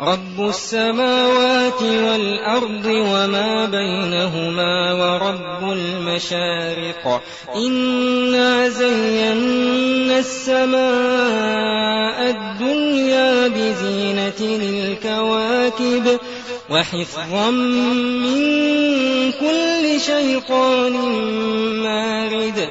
رب السماوات والأرض وما بينهما ورب المشارق إنا زينا السماء الدنيا بزينة الكواكب وحفظا من كل شيطان مارد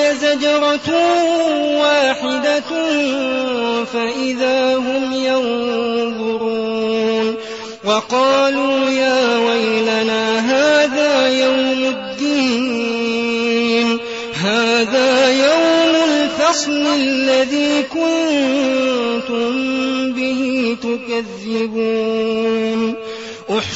زجرة واحدة فإذا هم ينظرون وقالوا يا ويلنا هذا يوم الدين هذا يوم الفصل الذي كنتم به تكذبون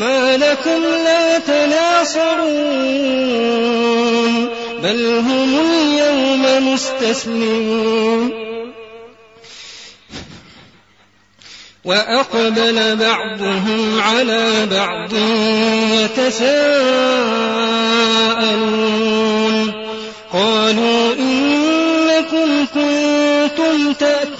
ما لكم لا تناصرون بل هم اليوم مستسلمون. وأقبل بعضهم على بعض يتساءلون قالوا إنكم كنتم تأتوننا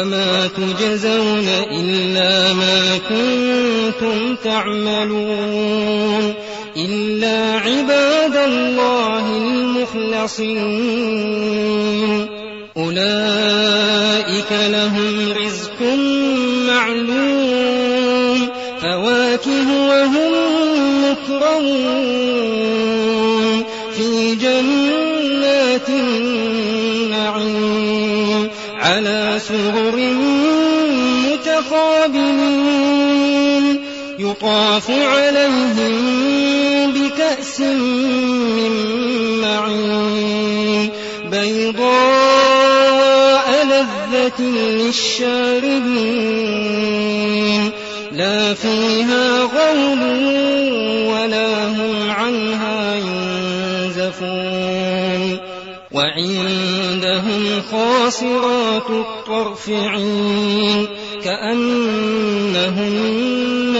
وما تجزون إلا ما كنتم تعملون إلا عباد الله المخلصين. أولئك لهم يطاف عليهم بكأس من معين بيضاء لذة للشاربين لا فيها غول ولا هم عنها ينزفون وعندهم خاصرات الطرف عين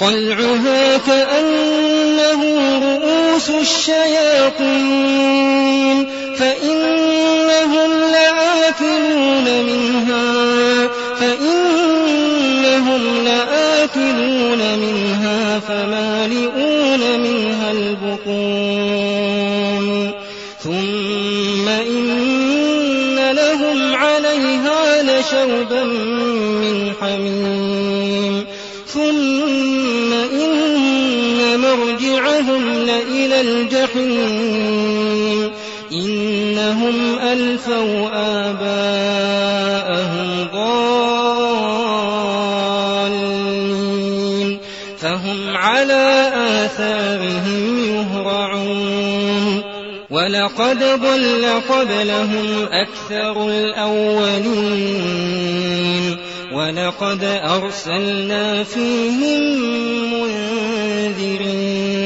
طلعها كأنه رؤوس الشياطين فإنهم لآكلون منها فإنهم لآكلون منها فمالئون منها البطون. ثم إن لهم عليها لشوبا لإلى الجحيم إنهم ألفوا آباءهم ضالين فهم على آثارهم يهرعون ولقد ضل قبلهم أكثر الأولين ولقد أرسلنا فيهم منذرين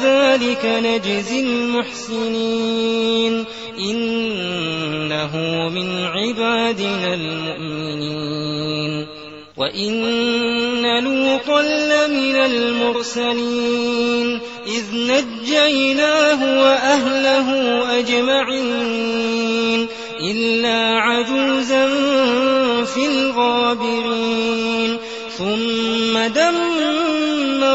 إنا كذلك نجزي المحسنين. إنه من عبادنا المؤمنين. وإن لوطا لمن المرسلين. إذ نجيناه وأهله أجمعين. إلا عجوزا في الغابرين. ثم دمرنا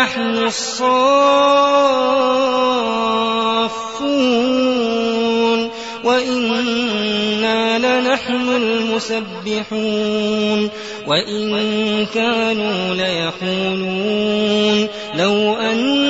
لنحن الصافون وإنا لنحن المسبحون وإن كانوا ليقولون لو أن